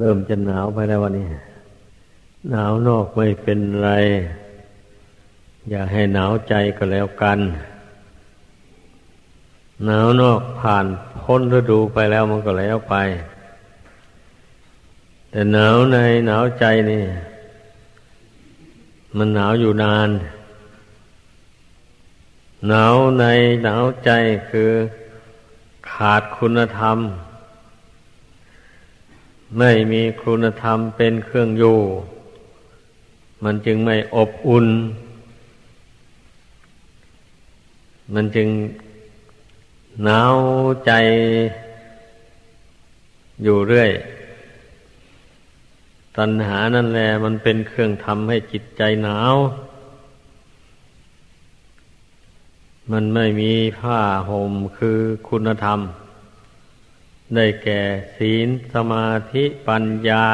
เริ่มจะหนาวไปแล้ววันนี้ หนาวนอกไม่เป็นไร อย่าให้หนาวใจก็แล้วกัน หนาวนอกผ่านพ้นฤดูไปแล้วมันก็แล้วไป แต่หนาวในหนาวใจนี่ มันหนาวอยู่นาน หนาวในหนาวใจคือขาดคุณธรรม ไม่มีคุณธรรมเป็นเครื่องอยู่ มันจึงไม่อบอุ่น มันจึงหนาวใจอยู่เรื่อย ตัณหานั่นแหละมันเป็นเครื่องทำให้จิตใจหนาว มันไม่มีผ้าห่มคือคุณธรรม ได้แก่ศีลสมาธิปัญญา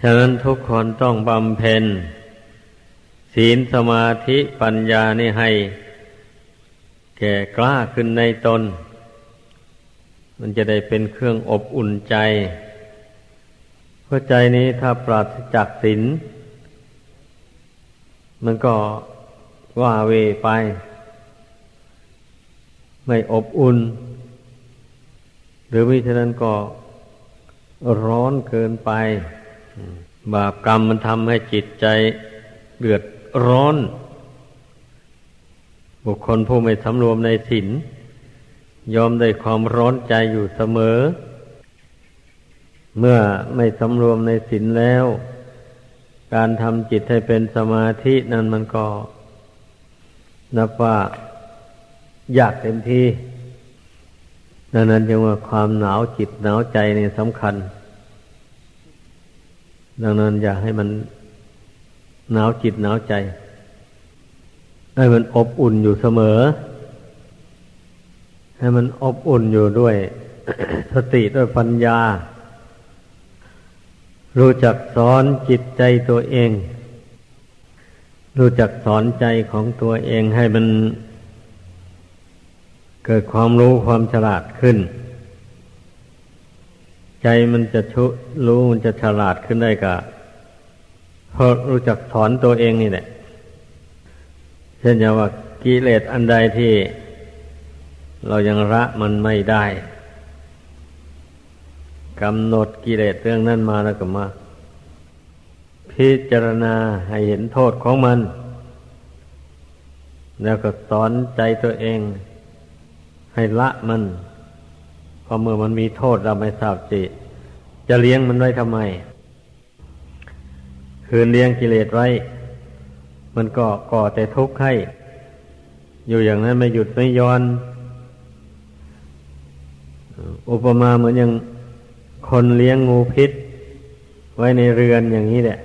ฉะนั้นทุกคนต้องบำเพ็ญ ศีลสมาธิปัญญานี่ให้ แก่กล้าขึ้นในตน มันจะได้เป็นเครื่องอบอุ่นใจเพราะใจนี้ถ้าปราศจากศีลมันก็ว่าเวไป ไม่อบอุ่น หรือมิฉะนั้นก็ร้อนเกินไป บาปกรรมมันทำให้จิตใจเดือดร้อน บุคคลผู้ไม่สำรวมในศีลยอมได้ความร้อนใจอยู่เสมอ เมื่อไม่สำรวมในศีลแล้ว การทำจิตให้เป็นสมาธินั้นมันก็ นับว่ายากเต็มที่ ดังนั้นจึงว่าความหนาวจิตหนาวใจนี่สำคัญ ดังนั้นอย่าให้มันหนาวจิตหนาวใจ ให้มันอบอุ่นอยู่เสมอ ให้มันอบอุ่นอยู่ด้วยสติด้วยปัญญา รู้จักสอนจิตใจตัวเอง รู้จักสอนใจของตัวเองให้มัน เกิดความรู้ความฉลาดขึ้น ใจมันจะชุรู้มันจะฉลาดขึ้นได้กะเพราะรู้จักถอนตัวเองนี่แหละ เช่นอย่างว่ากิเลสอันใดที่เรายังละมันไม่ได้กำหนดกิเลสเรื่องนั้นมาแล้วก็มา พิจารณาให้เห็นโทษของมัน แล้วก็สอนใจตัวเอง ให้ละมันพอเมื่อมันมีโทษเราไม่ทราบจิจะเลี้ยงมันไว้ทำไม คืนเลี้ยงกิเลสไว้ มันก็ก่อแต่ทุกข์ให้ อยู่อย่างนั้นไม่หยุดไม่ย้อน อุปมาเหมือนอย่างคนเลี้ยงงูพิษ ไว้ในเรือนอย่างนี้แหละ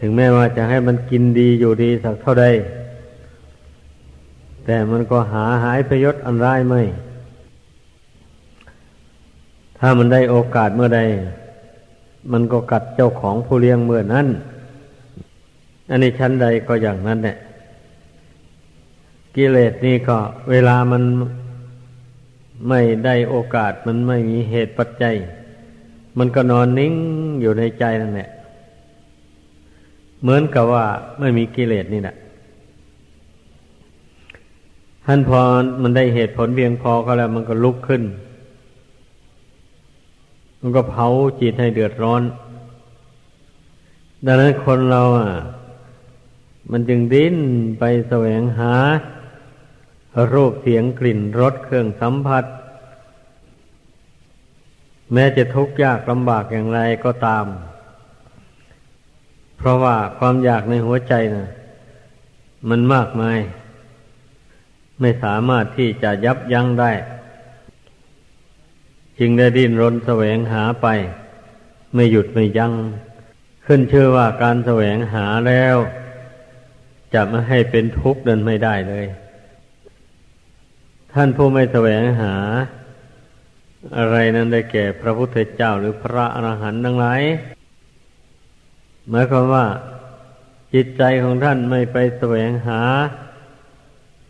ถึงแม้ว่าจะให้มันกินดีอยู่ดีสักเท่าใด แต่มันก็หาหายประยชน์อันร้ายไม่ ถ้ามันได้โอกาสเมื่อใด มันก็กัดเจ้าของผู้เลี้ยงเมื่อนั้น อันนี้ชั้นใดก็อย่างนั้นแหละกิเลสนี่ก็ เวลามันไม่ได้โอกาสมันไม่มีเหตุปัจจัย มันก็นอนนิ่งอยู่ในใจนั่นแหละเหมือนกับว่าไม่มีกิเลสนี่แหละ ท่านพอมันได้เหตุผลเพียงพอก็แล้วมันก็ลุกขึ้น มันก็เผาจิตให้เดือดร้อน ดังนั้นคนเราอะ มันจึงดิ้นไปแสวงหา รูปเสียงกลิ่นรสเครื่องสัมผัส แม้จะทุกข์ยากลำบากอย่างไรก็ตาม เพราะว่าความอยากในหัวใจนะ่ะ มันมากมาย ไม่สามารถที่จะยับยั้งได้ จึงได้ดิ้นรนแสวงหาไป ไม่หยุดไม่ยัง้งขึ้นชื่อว่าการแสวงหาแล้ว จะไม่ให้เป็นทุกข์เดินไม่ได้เลย ท่านผู้ไม่แสวงหา อะไรนั้นได้แก่พระพุทธเจ้าหรือพระอรหันต์ทั้งหลายหมายความว่าจิตใจของท่านไม่ไปแสวงหา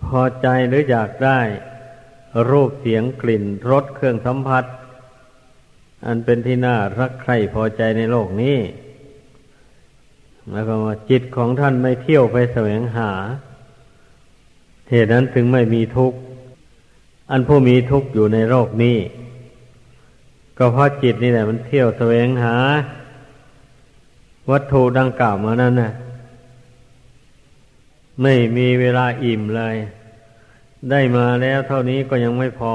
พอใจหรืออยากได้รูปเสียงกลิ่นรสเครื่องสัมผัส อันเป็นที่น่ารักใคร่พอใจในโลกนี้แล้วก็ว่าจิตของท่านไม่เที่ยวไปแสวงหา เหตุนั้นถึงไม่มีทุกข์ อันผู้มีทุกข์อยู่ในโลกนี้ ก็เพราะจิตนี่แหละมันเที่ยวแสวงหา วัตถุดังกล่าวมานั้นนะ ไม่มีเวลาอิ่มเลย ได้มาแล้วเท่านี้ก็ยังไม่พอ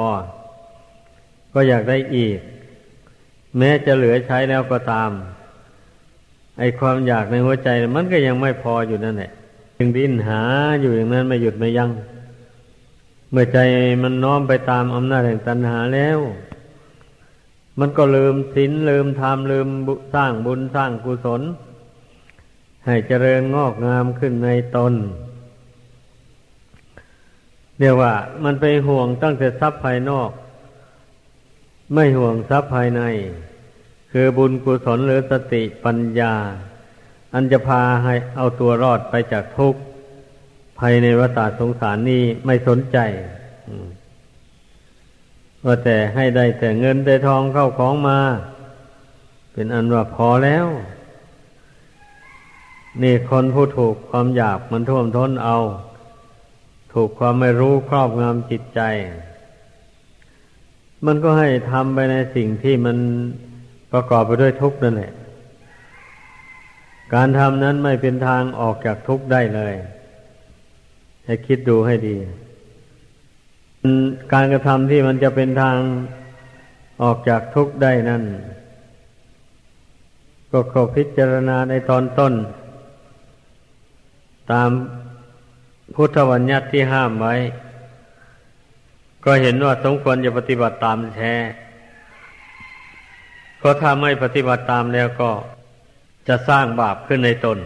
ก็อยากได้อีก แม้จะเหลือใช้แล้วก็ตาม ไอความอยากในหัวใจ มันก็ยังไม่พออยู่นั่นแหละจึงดิ้นหาอยู่อย่างนั้นไม่หยุดไม่ยัง้งเมื่อใจมันน้อมไปตามอำนาจแห่งตัณหาแล้ว มันก็ลืมศีลลืมธรรมลืมสร้างบุญสร้างกุศล ให้เจริญงอกงามขึ้นในตน เรียกว่า มันไปห่วงตั้งแต่ทรัพย์ภายนอก ไม่ห่วงทรัพย์ภายใน คือบุญกุศลหรือสติปัญญา อันจะพาให้เอาตัวรอดไปจากทุกข์ภายในวัฏสงสารนี้ไม่สนใจว่าแต่ให้ได้แต่เงินได้ทองเข้าของมา เป็นอันว่าพอแล้ว นี่คนผู้ถูกความอยากมันท่วมท้นเอา ถูกความไม่รู้ครอบงำจิตใจ มันก็ให้ทำไปในสิ่งที่มันประกอบไปด้วยทุกข์นั่นแหละ การทำนั้นไม่เป็นทางออกจากทุกข์ได้เลย ให้คิดดูให้ดี การกระทำที่มันจะเป็นทางออกจากทุกข์ได้นั่น ก็ขอพิจารณาในตอนต้น ตาม พุทธวัญญัติที่ห้ามไว้ ก็เห็นว่าสมควรจะปฏิบัติตามแท้ก็ถ้าไม่ปฏิบัติตามแล้วก็จะสร้างบาปขึ้นในตน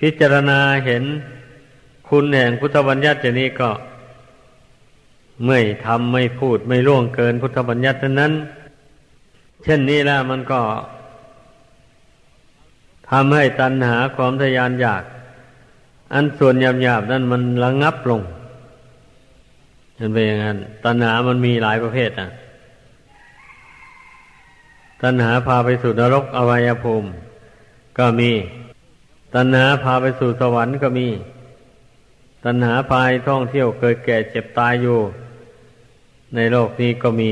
พิจารณาเห็นคุณแห่งพุทธบัญญัติอย่างนี้ก็ ไม่ทำไม่พูดไม่ล่วงเกินพุทธบัญญัตินั้น เช่นนี้แล้วมันก็ทำให้ตัณหาความทยานอยาก อันส่วนหยาบๆนั่นมันระงับลงมันเป็นอย่างนั้นตัณหามันมีหลายประเภทนะตัณหาพาไปสู่นรกอวัยภูมิ ก็มี ตัณหาพาไปสู่สวรรค์ก็มี ตัณหาพายท่องเที่ยวเกิดแก่เจ็บตายอยู่ ในโลกนี้ก็มี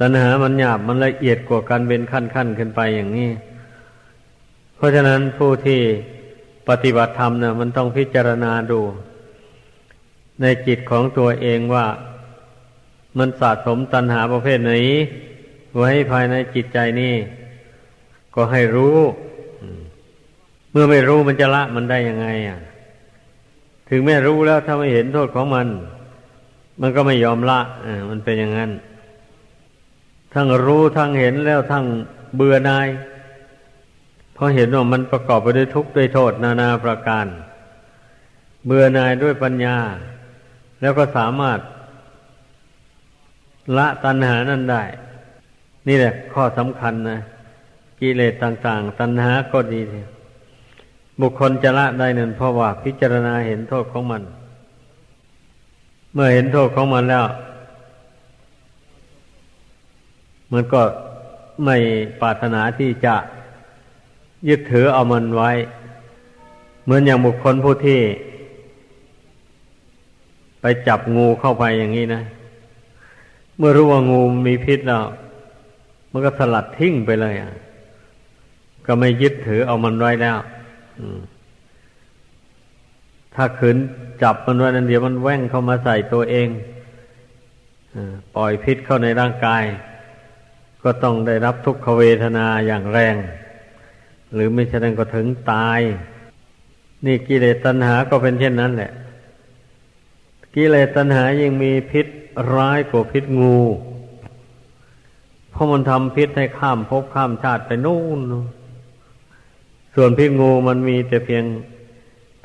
ตัณหามันหยาบมันละเอียดกว่ากันเป็นขั้นๆขึ้นไปอย่างนี้ เพราะฉะนั้นผู้ที่ ปฏิบัติธรรมเนี่ยมันต้องพิจารณาดู ในจิตของตัวเองว่ามันสะสมตัณหาประเภทไหน ไว้ภายในจิตใจนี่ ก็ให้รู้ เมื่อไม่รู้มันจะละมันได้ยังไงอะ ถึงแม้รู้แล้วถ้าไม่เห็นโทษของมัน มันก็ไม่ยอมละอ่ามันเป็นอย่างนั้น ทั้งรู้ทั้งเห็นแล้วทั้งเบื่อนาย เพราะเห็นว่ามันประกอบไปด้วยทุกข์ด้วยโทษนานาประการ เบื่อหน่ายด้วยปัญญา แล้วก็สามารถ ละตัณหานั้นได้ นี่แหละ ข้อสำคัญนะกิเลสต่าง ๆ ตัณหาก็ดี บุคคลจะละได้นั่นเพราะว่าพิจารณาเห็นโทษของมัน เมื่อเห็นโทษของมันแล้ว มันก็ไม่ปรารถนาที่จะ ยึดถือเอามันไว้ เหมือนอย่างบุคคลผู้ที่ ไปจับงูเข้าไปอย่างนี้นะ เมื่อรู้ว่างูมีพิษแล้วมันก็สลัดทิ้งไปเลยอะ ก็ไม่ยึดถือเอามันไว้แล้วถ้าขืนจับมันไว้นั้นเดี๋ยวมันแว่งเข้ามาใส่ตัวเองปล่อยพิษเข้าในร่างกาย ก็ต้องได้รับทุกขเวทนาอย่างแรง หรือไม่ฉะนั้นก็ถึงตาย นี่กิเลสตัณหาก็เป็นเช่นนั้นแหละ กิเลสตัณหายังมีพิษร้ายกว่าพิษงู เพราะมันทำพิษให้ข้ามภพข้ามชาติไปนู่น ส่วนพิษงูมันมีแต่เพียง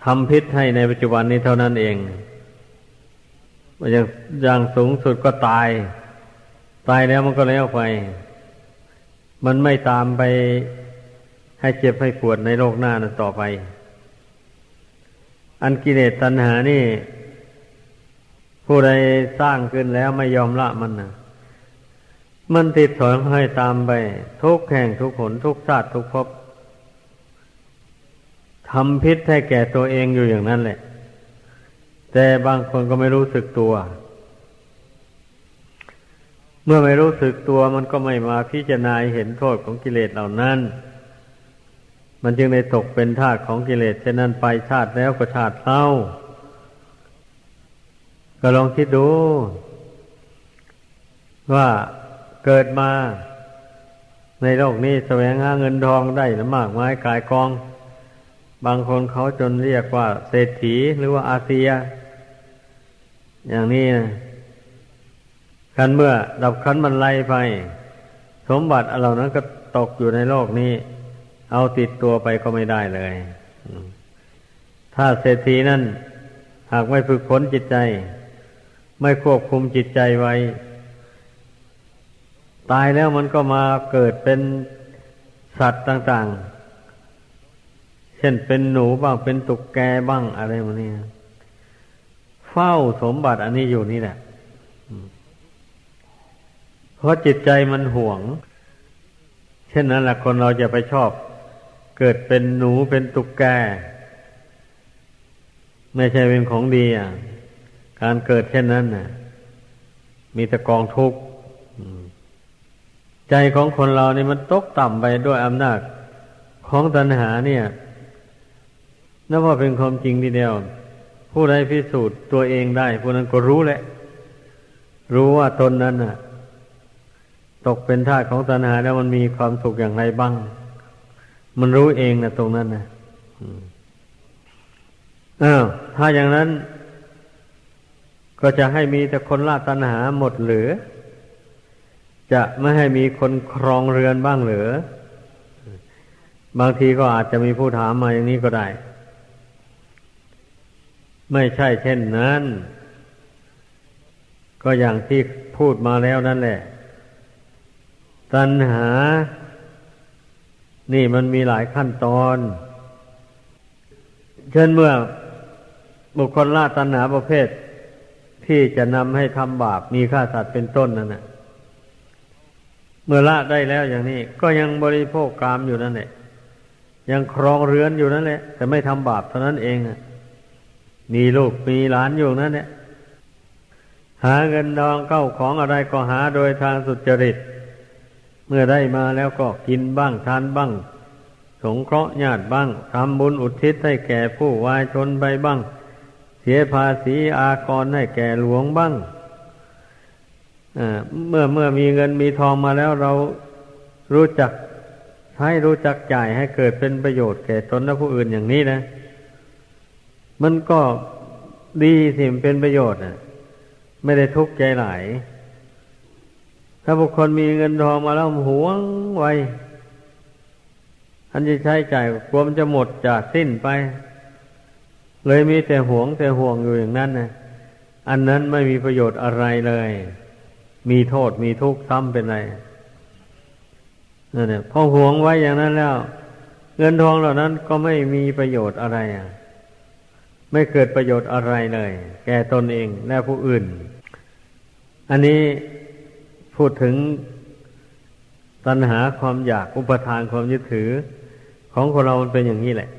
ทำพิษให้ในปัจจุบันนี้เท่านั้นเองอย่างอย่างสูงสุดก็ตาย ตายแล้วมันก็แล้วไป มันไม่ตามไป ให้เจ็บให้ปวดในโลกหน้านั้นต่อไป อันกิเลสตัณหานี่ ผู้ใดสร้างขึ้นแล้วไม่ยอมละมันนะมันติดถอยให้ตามไป ทุกแห่งทุกผลทุกชาติทุกภพทำพิษให้แก่ตัวเองอยู่อย่างนั้นแหละ แต่บางคนก็ไม่รู้สึกตัว เมื่อไม่รู้สึกตัวมันก็ไม่มาพิจารณาเห็นโทษของกิเลสเหล่านั้น มันจึงได้ตกเป็นทาสของกิเลสเช่นนั้นไปชาติแล้วก็ชาติเล่า ก็ลองคิดดู ว่าเกิดมา ในโลกนี้แสวงหาเงินทองได้มากมายกายกอง บางคนเขาจนเรียกว่า เศรษฐีหรือว่าอาเซีย อย่างนี้นะคันเมื่อดับคันมันไล่ไป สมบัติเหล่านั้นก็ตกอยู่ในโลกนี้ เอาติดตัวไปก็ไม่ได้เลย ถ้าเศรษฐีนั่นหากไม่ฝึกฝนจิตใจ ไม่ควบคุมจิตใจไว้ ตายแล้วมันก็มาเกิดเป็นสัตว์ต่าง ๆ เช่นเป็นหนูบ้างเป็นตุกแกบ้างอะไรมาเนี่ยเฝ้าสมบัติอันนี้อยู่นี่แหละเพราะจิตใจมันห่วง เช่นนั้นแหละคนเราจะไปชอบ เกิดเป็นหนูเป็นตุ๊กแก ไม่ใช่เป็นของดีอะ การเกิดเช่นนั้นน่ะ มีแต่กองทุกข์ใจของคนเรานี่มันตกต่ำไปด้วยอำนาจของตัณหาเนี่ยนับว่าเป็นความจริงทีเดียว ผู้ใดพิสูจน์ตัวเองได้ผู้นั้นก็รู้แหละ รู้ว่าตนนั้นน่ะ ตกเป็นทาสของตัณหาแล้วมันมีความสุขอย่างไรบ้าง มันรู้เองนะตรงนั้นนะอ้าวถ้าอย่างนั้น ก็จะให้มีแต่คนละตัณหาหมดหรือ จะไม่ให้มีคนครองเรือนบ้างหรือบางทีก็อาจจะมีผู้ถามมาอย่างนี้ก็ได้ ไม่ใช่เช่นนั้น ก็อย่างที่พูดมาแล้วนั่นแหละ ตัณหา นี่มันมีหลายขั้นตอน เช่นเมื่อบุคคลละตัณหาประเภท ที่จะนำให้ทำบาปมีฆ่าสัตว์เป็นต้นนั่นแหละเมื่อละได้แล้วอย่างนี้ ก็ยังบริโภคกามอยู่นั่นแหละยังครองเรือนอยู่นั่นแหละ แต่ไม่ทำบาปเท่านั้นเองมีลูกมีหลานอยู่นั่นแหละหาเงินดองเก้าของอะไรก็หาโดยทางสุจริต เมื่อได้มาแล้วก็กินบ้างทานบ้าง สงเคราะห์ญาติบ้างทำบุญอุทิศให้แก่ผู้วายชนไปบ้าง เสียภาษีอากรให้แก่หลวงบ้างเมื่อเมื่อมีเงินมีทองมาแล้วเรารู้จักใช้รู้จักจ่ายให้เกิดเป็นประโยชน์แก่ตนและผู้อื่นอย่างนี้นะ มันก็ดีสิมเป็นประโยชน์นะไม่ได้ทุกข์ใจหลาย ถ้าบุคคลมีเงินทองมาแล้วหวงไว้อันจะใช้จ่ายกลัวมันจะหมดจะสิ้นไป เลยมีแต่หวงแต่ห่วงอยู่อย่างนั้นนะอันนั้นไม่มีประโยชน์อะไรเลย มีโทษมีทุกข์ซ้ำเป็นไรนั่นเนี่ยพอหวงไว้อย่างนั้นแล้ว เงินทองเหล่านั้นก็ไม่มีประโยชน์อะไรอะ ไม่เกิดประโยชน์อะไรเลย แก่ตนเองและผู้อื่น อันนี้ พูดถึงตัณหาความอยากอุปทานความยึดถือ ของคนเรามันเป็นอย่างนี้แหละ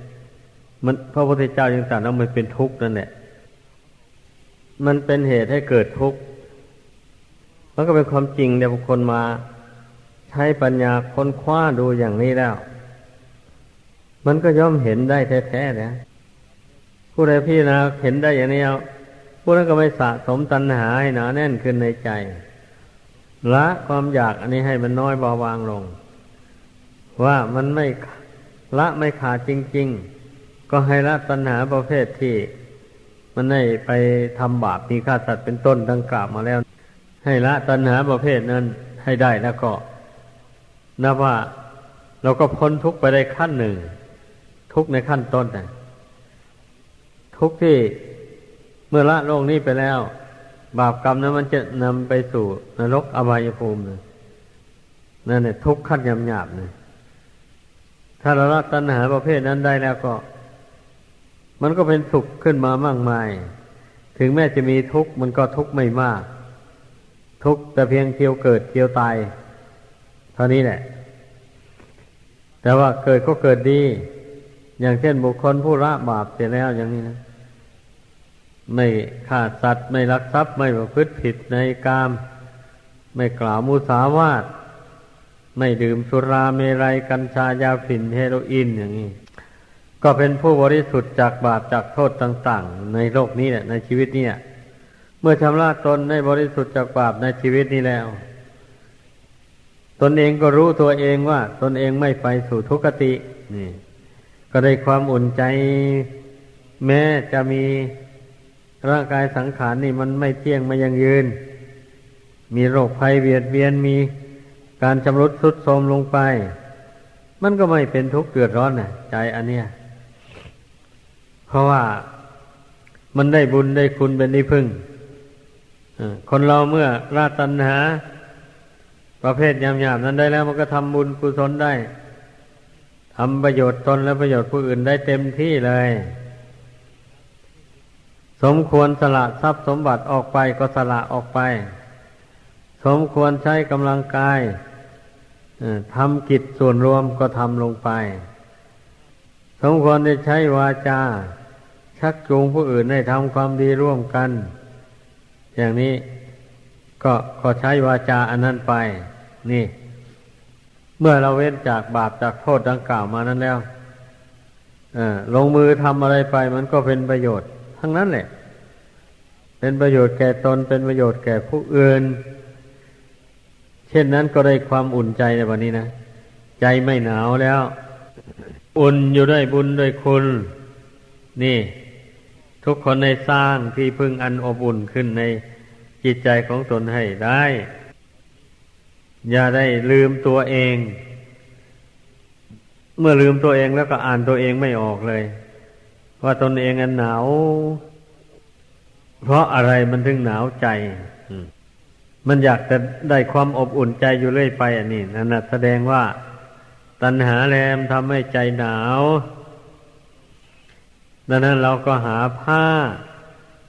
มันพระพุทธเจ้ายังตรัสว่ามันเป็นทุกข์นั่นแหละมันเป็นเหตุให้เกิดทุกข์มันก็เป็นความจริงเดี๋ยวบุคคลมา ใช้ปัญญาค้นคว้าดูอย่างนี้แล้ว มันก็ย่อมเห็นได้แท้ๆนะผู้ใดพี่นะเห็นได้อย่างนี้ผู้นั้นก็ไม่สะสมตัณหาให้หนาแน่นขึ้นในใจ ละความอยากอันนี้ให้มันน้อยเบาบางลง ว่ามันไม่ละไม่ขาดจริง ๆ ก็ให้ละตัณหาประเภทที่ มันได้ไปทำบาปมีฆ่าสัตว์เป็นต้นดังกล่าวมาแล้ว ให้ละตัณหาประเภทนั้นให้ได้แล้วก็นับว่าเราก็พ้นทุกไปได้ขั้นหนึ่ง ทุกในขั้นต้นนะทุกที่เมื่อละโลกนี้ไปแล้ว บาปกรรมนั้นมันจะนำไปสู่นรกอบายภูมินั่นเนี่ยทุกข์ขั้นยำหยาบเลยถ้าเราละตัณหาประเภทนั้นได้แล้วก็ มันก็เป็นสุขขึ้นมามากมาย ถึงแม้จะมีทุกข์มันก็ทุกข์ไม่มาก ทุกข์แต่เพียงเที่ยวเกิดเที่ยวตาย เท่านี้แหละ แต่ว่าเกิดก็เกิดดี อย่างเช่นบุคคลผู้ละบาปเสียแล้วอย่างนี้นะ ไม่ฆ่าสัตว์ ไม่ลักทรัพย์ ไม่ประพฤติผิดในกาม ไม่กล่าวมุสาวาทไม่ดื่มสุราเมรัยกัญชายาฝิ่นเฮโรอีนอย่างนี้ ก็เป็นผู้บริสุทธิ์จากบาปจากโทษต่าง ๆ ในโลกนี้แหละในชีวิตนี้เมื่อชำระตนในบริสุทธิ์จากบาปในชีวิตนี้แล้ว ตนเองก็รู้ตัวเองว่า ตนเองไม่ไปสู่ทุกตินี่ ก็ได้ความอุ่นใจ แม้จะมี ร่างกายสังขารนี่มันไม่เที่ยงไม่ยังยืน มีโรคภัยเบียดเบียนมีการชำรุดทรุดโทรมลงไป มันก็ไม่เป็นทุกข์เดือดร้อนน่ะใจอันเนี้ยเพราะว่ามันได้บุญได้คุณเป็นที่พึ่งคนเราเมื่อราตัณหา ประเภทยามๆนั้นได้แล้วมันก็ทำบุญกุศลได้ทำประโยชน์ตนและประโยชน์ผู้อื่นได้เต็มที่เลย สมควรสละทรัพย์สมบัติออกไปก็สละออกไป สมควรใช้กำลังกายทำกิจส่วนรวมก็ทำลงไป สมควรได้ใช้วาจา ชักจูงผู้อื่นให้ทำความดีร่วมกัน อย่างนี้ก็ก็ใช้วาจาอันนั้นไป นี่ เมื่อเราเว้นจากบาปจากโทษดังกล่าวมานั้นแล้วลงมือทำอะไรไปมันก็เป็นประโยชน์ ทั้งนั้นแหละ เป็นประโยชน์แก่ตนเป็นประโยชน์แก่ผู้อื่น เช่นนั้นก็ได้ความอุ่นใจในวันนี้นะ ใจไม่หนาวแล้ว อุ่นอยู่ด้วยบุญด้วยคุณ นี่ ทุกคนในสร้างที่พึ่งอันอบอุ่นขึ้นในจิตใจของตนให้ได้ อย่าได้ลืมตัวเอง เมื่อลืมตัวเองแล้วก็อ่านตัวเองไม่ออกเลย ว่าตนเองอันหนาว เพราะอะไรมันถึงหนาวใจมันอยากจะได้ความอบอุ่นใจอยู่เรื่อยไปอันนี้นั่นแสดงว่า ตัณหาแรมทำให้ใจหนาวดังนั้นเราก็หาผ้า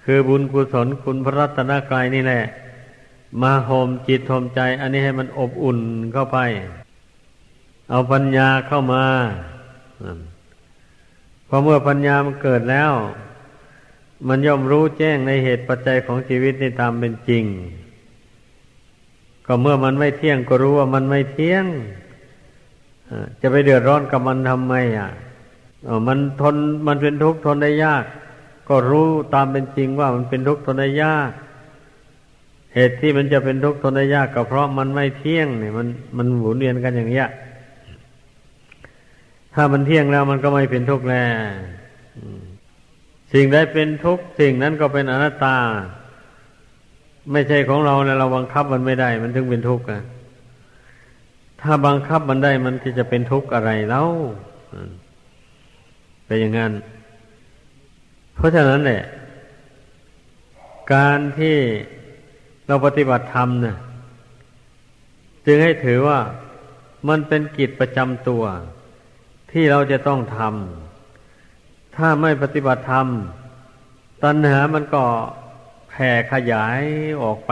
คือบุญกุศลคุณพระรัตนกรายนี่แหละ มาห่มจิตห่มใจ อันนี้ให้มันอบอุ่นเข้าไป เอาปัญญาเข้ามา พอเมื่อปัญญามันเกิดแล้ว มันย่อมรู้แจ้งในเหตุปัจจัยของชีวิตในตามเป็นจริง ก็เมื่อมันไม่เที่ยงก็รู้ว่ามันไม่เที่ยงจะไปเดือดร้อนกับมันทำไมอะมันทนมันเป็นทุกข์ทนได้ยาก ก็รู้ตามเป็นจริงว่ามันเป็นทุกข์ทนได้ยาก เหตุที่มันจะเป็นทุกข์ทนได้ยากก็เพราะมันไม่เที่ยงเนี่ยมันมันหมุนเวียนกันอย่างเงี้ย ถ้ามันเที่ยงแล้วมันก็ไม่เป็นทุกข์แล้วสิ่งใดเป็นทุกข์สิ่งนั้นก็เป็นอนัตตา ไม่ใช่ของเราเนี่ยเราบังคับมันไม่ได้ มันถึงเป็นทุกข์อะถ้าบังคับมันได้มันจะเป็นทุกข์อะไรแล้วเป็นอย่างนั้น เพราะฉะนั้นแหละ การที่เราปฏิบัติธรรมเนี่ยจึงให้ถือว่ามันเป็นกิจประจำตัว ที่เราจะต้องทำถ้าไม่ปฏิบัติธรรม ตัณหามันก็แผ่ขยายออกไป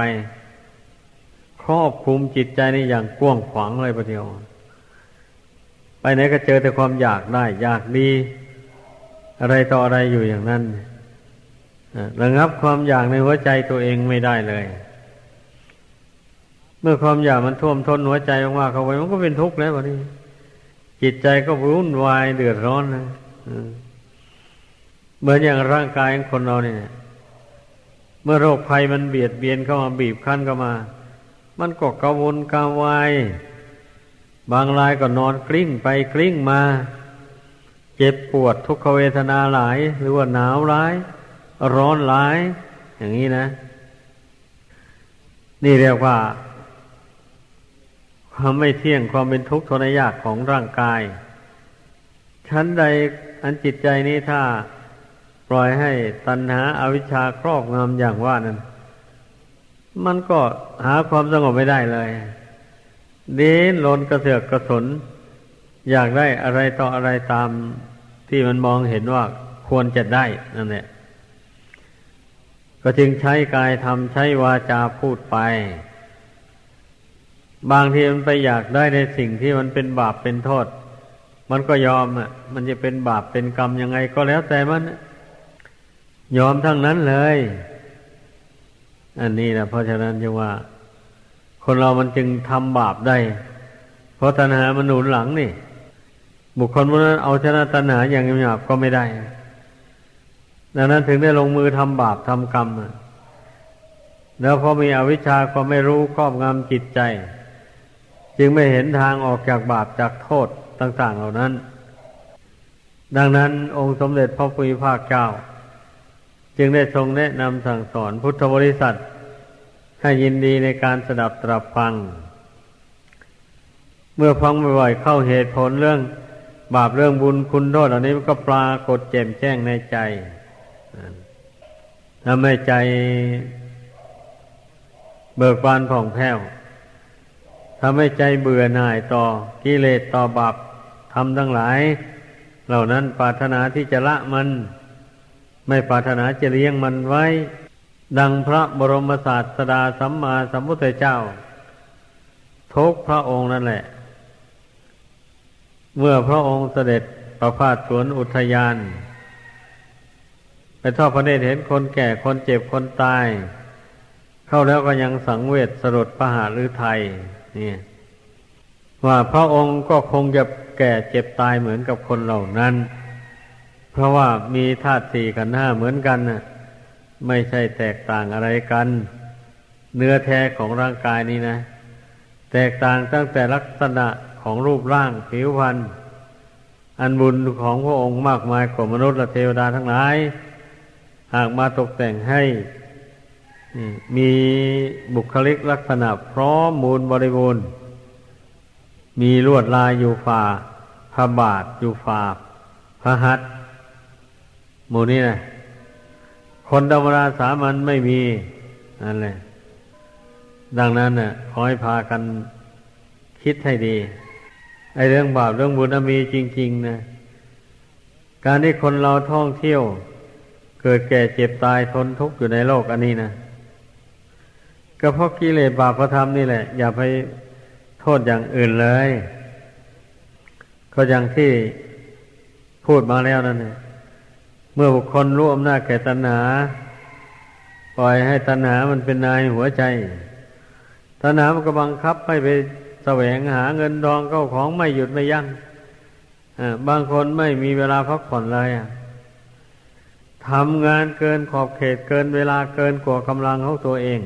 ครอบคุมจิตใจในอย่างกว้างขวางเลยประเดียว ไปไหนก็เจอแต่ความอยากได้ อยากดี อะไรต่ออะไรอยู่อย่างนั้นระงับความอยากในหัวใจตัวเองไม่ได้เลย เมื่อความอยากมันท่วมท้นหัวใจมากๆเข้าไปมันก็เป็นทุกข์แล้ววันนี้ จิตใจก็วุ่นวายเดือดร้อนนะเหมือนอย่างร่างกายของคนเราเนี่ย เมื่อโรคภัยมันเบียดเบียนเข้ามาบีบคั้นเข้ามา มันก็กระวนกระวาย บางรายก็นอนกลิ้งไปกลิ้งมา เจ็บปวดทุกขเวทนาหลาย หรือว่าหนาวร้าย ร้อนหลาย อย่างนี้นะ นี่เรียกว่า ความไม่เที่ยงความเป็นทุกข์ทนยากของร่างกาย ชั้นใดอันจิตใจนี้ถ้าปล่อยให้ตัณหาอาวิชชาครอบงำอย่างว่านั้น มันก็หาความสงบไม่ได้เลยเดินลนกระเสือกกระสน อยากได้อะไรต่ออะไรตามที่มันมองเห็นว่าควรจะได้นั่นแหละก็จึงใช้กายทำใช้วาจาพูดไป บางทีมันไปอยากได้ในสิ่งที่มันเป็นบาปเป็นโทษ มันก็ยอมอะ มันจะเป็นบาปเป็นกรรมยังไงก็แล้วแต่มัน ยอมทั้งนั้นเลย อันนี้นะเพราะฉะนั้นจึงว่า คนเรามันจึงทำบาปได้ เพราะตัณหามันหนุนหลังนี่ บุคคลพวกนั้นเอาชนะตัณหาอย่างหยาบก็ไม่ได้ ดังนั้นถึงได้ลงมือทำบาปทำกรรมแล้วพอมีอวิชชาก็ไม่รู้ครอบงำจิตใจ จึงไม่เห็นทางออกจากบาปจากโทษต่างๆเหล่านั้น ดังนั้นองค์สมเด็จพระพุทธภาคเจ้า จึงได้ทรงแนะนำสั่งสอนพุทธบริษัท ให้ยินดีในการสดับตรับฟัง เมื่อฟังบ่อยๆเข้าเหตุผลเรื่องบาปเรื่องบุญคุณโทษเหล่านี้มันก็ปรากฏแจ่มแจ้งในใจทำให้ใจเบิกบานผ่องแผ้ว ทำให้ใจเบื่อหน่ายต่อกิเลสต่อบาปทำทั้งหลาย เหล่านั้นปรารถนาที่จะละมัน ไม่ปรารถนาจะเลี้ยงมันไว้ ดังพระบรมศาสดาสัมมาสัมพุทธเจ้า ทุกพระองค์นั่นแหละ เมื่อพระองค์เสด็จประพาสสวนอุทยาน ไปทอดพระเนตรเห็นคนแก่คนเจ็บคนตาย เข้าแล้วก็ยังสังเวชสลดประหารือไทย นี่ว่าพระองค์ก็คงจะแก่เจ็บตายเหมือนกับคนเหล่านั้น เพราะว่ามีธาตุสี่กันห้าเหมือนกันน่ะไม่ใช่แตกต่างอะไรกัน เนื้อแท้ของร่างกายนี้นะ แตกต่างตั้งแต่ลักษณะของรูปร่างผิวพรรณอันบุญของพระองค์มากมายกว่ามนุษย์และเทวดาทั้งหลาย หากมาตกแต่งให้ มีบุคลิกลักษณะพร้อมมูลบริบูรณ์ มีลวดลายอยู่ฝ่าพระบาทอยู่ฝ่าพระหัตหมู่นี้นะคนธรรมดาสามัญไม่มีนั่นแหละดังนั้นน่ะขอให้พากันคิดให้ดี ไอ้เรื่องบาปเรื่องบุญมีจริง ๆ นะ การที่คนเราท่องเที่ยว เกิดแก่เจ็บตายทนทุกข์อยู่ในโลกอันนี้นะ ก็เพราะกิเลสบาปธรรมนี่แหละ อย่าไปโทษอย่างอื่นเลย ก็อย่างที่พูดมาแล้วนั่นเองเมื่อบุคคลรู้อำนาจแก่ตัณหา ปล่อยให้ตัณหามันเป็นนายหัวใจตัณหามันก็บังคับให้ไปแสวงหาเงินทองเข้าของไม่หยุดไม่ยัง้งบางคนไม่มีเวลาพักผ่อนเลยทำงานเกินขอบเขตเกินเวลาเกินกว่ากำลังของตัวเอง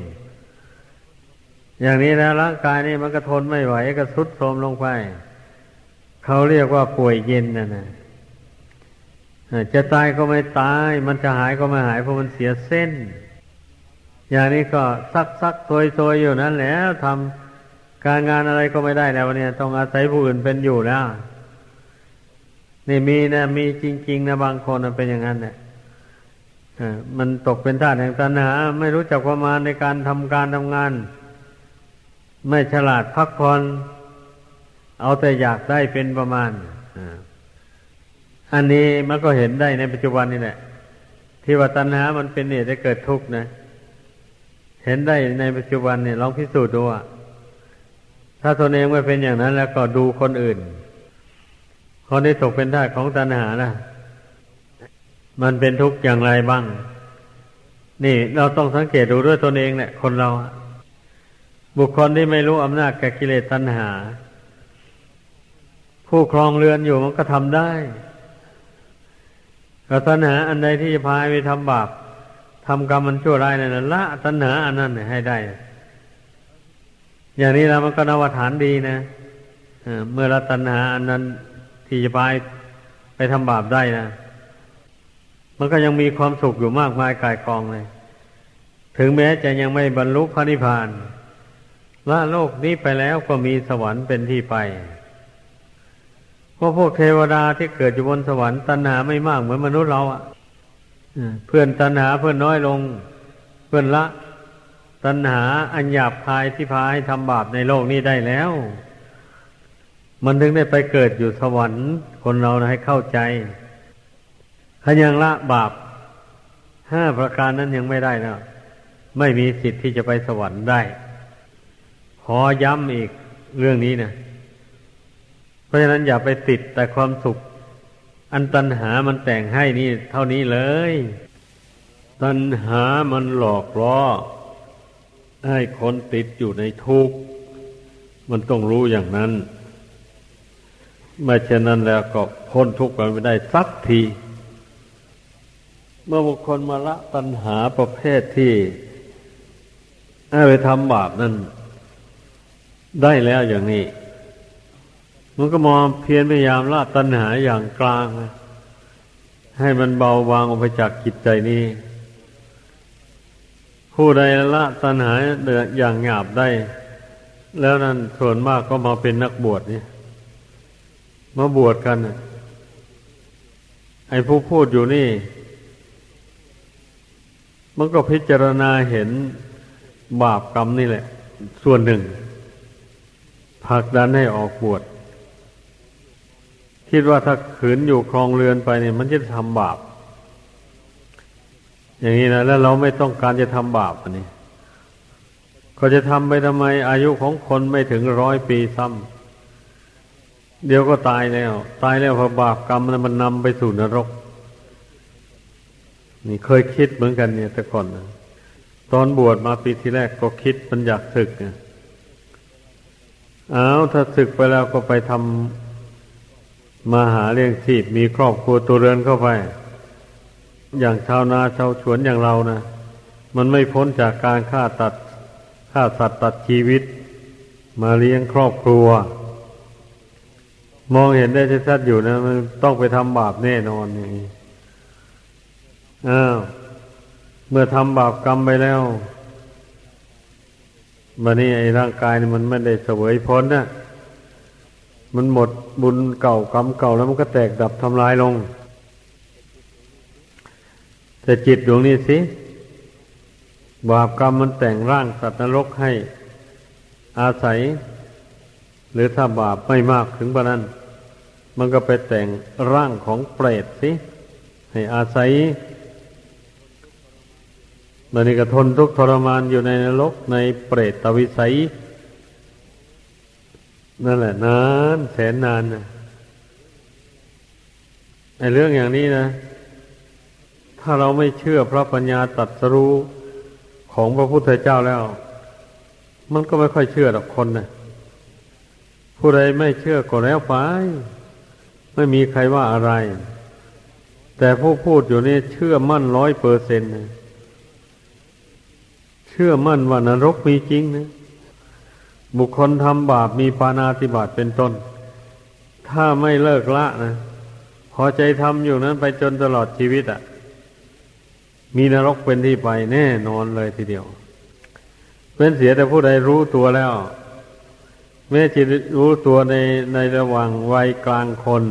อย่างนี้นะร่างกายนี่มันก็ทนไม่ไหวก็ทุดโทรมลงไป เขาเรียกว่าป่วยเย็นนะนะจะตายก็ไม่ตาย มันจะหายก็ไม่หายเพราะมันเสียเส้น อย่างนี้ก็ซักซักซวยซวยอยู่นั้นแล้วทำการงานอะไรก็ไม่ได้แล้วเนี่ย ต้องอาศัยผู้อื่นเป็นอยู่แล้วนี่มีนะมีจริง ๆ นะบางคนเป็นอย่างนั้นเนี่ยมันตกเป็นท่าแห่งตัณหา ไม่รู้จักประมาณในการทำการทำงาน ไม่ฉลาดพักผ่อนเอาแต่อยากได้เป็นประมาณอันนี้มันก็เห็นได้ในปัจจุบันนี่แหละ ที่ว่าตัณหามันเป็นเหตุให้เกิดทุกข์นะ เห็นได้ในปัจจุบันเนี่ยลองพิสูจน์ดูอะถ้าตนเองไม่เป็นอย่างนั้น แล้วก็ดูคนอื่น คนที่ตกเป็นทาสของตัณหานะมันเป็นทุกข์อย่างไรบ้าง นี่เราต้องสังเกตดูด้วยตนเองเนี่ยคนเรา บุคคลที่ไม่รู้อำนาจแก่กิเลสตัณหา ผู้ครองเรือนอยู่มันก็ทำได้ก็ตัณหาอันใดที่จะพายไปทำบาปทำกรรมมันชั่วร้ายนั่นละตัณหาอันนั้นให้ได้ อย่างนี้แล้วมันก็นวฐานดีนะเมื่อละตัณหาอันนั้นที่จะพายไปทำบาปได้นะมันก็ยังมีความสุขอยู่มากมายกายกองเลย ถึงแม้จะยังไม่บรรลุพระนิพพาน ละโลกนี้ไปแล้วก็มีสวรรค์เป็นที่ไปเพราะพวกเทวดาที่เกิดอยู่บนสวรรค์ตัณหาไม่มากเหมือนมนุษย์เราอะเพื่อนตัณหาเพื่อนน้อยลง เพื่อนละ ตัณหาอันหยาบคายที่พาให้ทำบาปในโลกนี้ได้แล้ว มันถึงได้ไปเกิดอยู่สวรรค์ คนเรานะให้เข้าใจถ้ายังละบาปห้าประการนั้นยังไม่ได้นะไม่มีสิทธิ์ที่จะไปสวรรค์ได้ ขอย้ำอีกเรื่องนี้นะเพราะฉะนั้นอย่าไปติดแต่ความสุข อันตัณหามันแต่งให้นี่เท่านี้เลย ตัณหามันหลอกล่อให้คนติดอยู่ในทุกข์มันต้องรู้อย่างนั้นไม่เช่นนั้นแล้วก็พ้นทุกข์ไปไม่ได้สักที เมื่อบุคคลมาละตัณหาประเภทที่ให้ไปทำบาปนั่น ได้แล้วอย่างนี้ มันก็มองเพียรพยายามละตัณหาอย่างกลาง ให้มันเบาบางออกไปจากจิตใจนี้ ผู้ใดละตัณหาเดืออย่างหยาบได้ แล้วนั้นส่วนมากก็มาเป็นนักบวชนี่มาบวชกันไอ้ผู้พูดอยู่นี่ มันก็พิจารณาเห็นบาปกรรมนี่แหละ ส่วนหนึ่ง ผลักดันให้ออกบวชคิดว่าถ้าขืนอยู่ครองเรือนไปเนี่ยมันจะทำบาป อย่างนี้นะแล้วเราไม่ต้องการจะทำบาปอันนี้ก็จะทำไปทำไม อายุของคนไม่ถึงร้อยปีซ้ำเดี๋ยวก็ตายแล้ว ตายแล้วพอบาปกรรมมันนำไปสู่นรก นี่เคยคิดเหมือนกันเนี่ยแต่ก่อนนะตอนบวชมาปีที่แรกก็คิดมันอยากศึกเนี่ย เอาถ้าศึกไปแล้วก็ไปทำมาหาเลี้ยงชีพมีครอบครัวตัวเรือนเข้าไป อย่างชาวนาชาวสวนอย่างเรานะมันไม่พ้นจากการฆ่าตัดฆ่าสัตว์ตัดชีวิต มาเลี้ยงครอบครัว มองเห็นได้ชัดๆอยู่นะ มันต้องไปทำบาปแน่นอนอย่างนี้อ้าวเมื่อทำบาปกรรมไปแล้ว บันนี้ไอ้ร่างกายนี่มันไม่ได้เสวยพ้นนะมันหมดบุญเก่ากรรมเก่าแล้วมันก็แตกดับทำลายลง แต่จิตดวงนี้สิบาปกรรมมันแต่งร่างสัตว์นรกให้ อาศัย หรือถ้าบาปไม่มากถึงปานนั้น มันก็ไปแต่งร่างของเปรตสิให้อาศัย มันนี่ก็ทนทุกข์ทรมานอยู่ในนรกในเปรตวิสัย นั่นแหละ นานแสนนานนะไอเรื่องอย่างนี้นะ ถ้าเราไม่เชื่อพระปัญญาตัดสรู้ของพระพุทธเจ้าแล้ว มันก็ไม่ค่อยเชื่อหรอกคนนะผู้ใดไม่เชื่อก็แล้วไป ไม่มีใครว่าอะไร แต่ผู้พูดอยู่นี่เชื่อมั่นร้อยเปอร์เซ็นต์นะ ชื่อมั่นว่านรกมีจริงนะบุคคลทำบาปมีปานาติบาตเป็นต้น ถ้าไม่เลิกละนะพอใจทำอยู่นั้นไปจนตลอดชีวิตอะ่ะ มีนรกเป็นที่ไปแน่นอนเลยทีเดียว เป็นเสียแต่ผู้ใดรู้ตัวแล้ว แม้จะรู้ตัวในในระหว่างวัยกลางคน